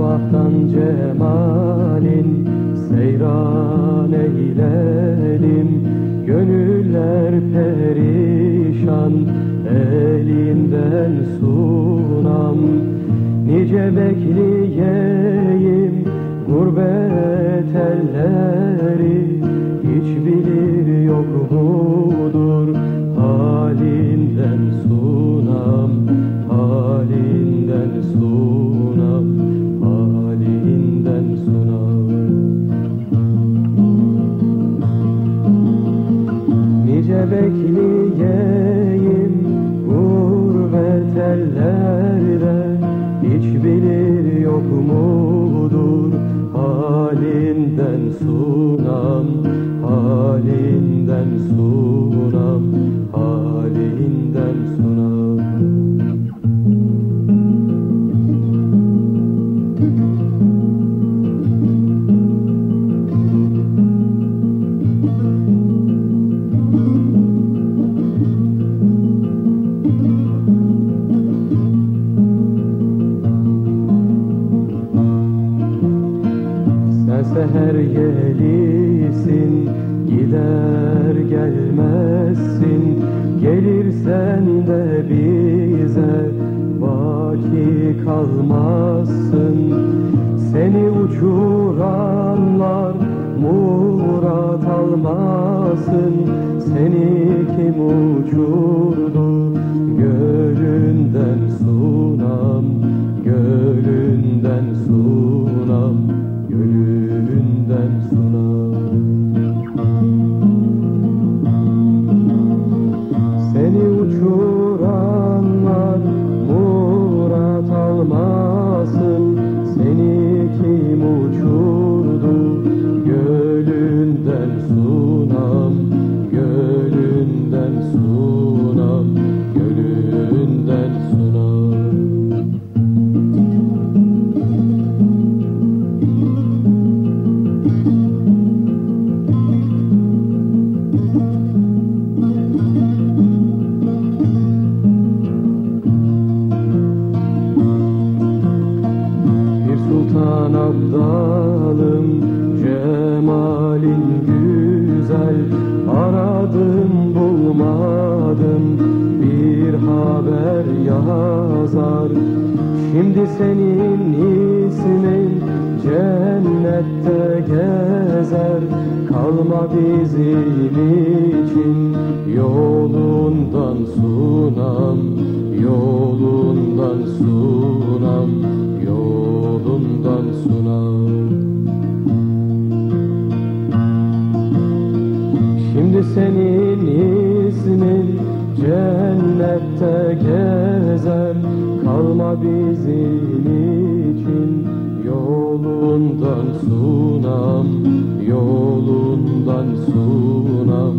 sabahtan cemalin seyran eylelim Gönüller perişan elinden sunam. Nice bekleyeyim gurbet elleri. Hiç bilir yok mu Nice seher gelisin Gider gelmezsin. Gelirsen de bize Baki kalmazsın. Seni uçuranlar Murat almasın. Seni kim uçurdu güzel Aradım bulmadım. Bir haber yazar. Şimdi senin ismin cennette gezer. Kalma bizim için yolundan sunam. Yolundan senin ismin cennette gezer. Kalma bizim için yolundan sunam Yolundan sunam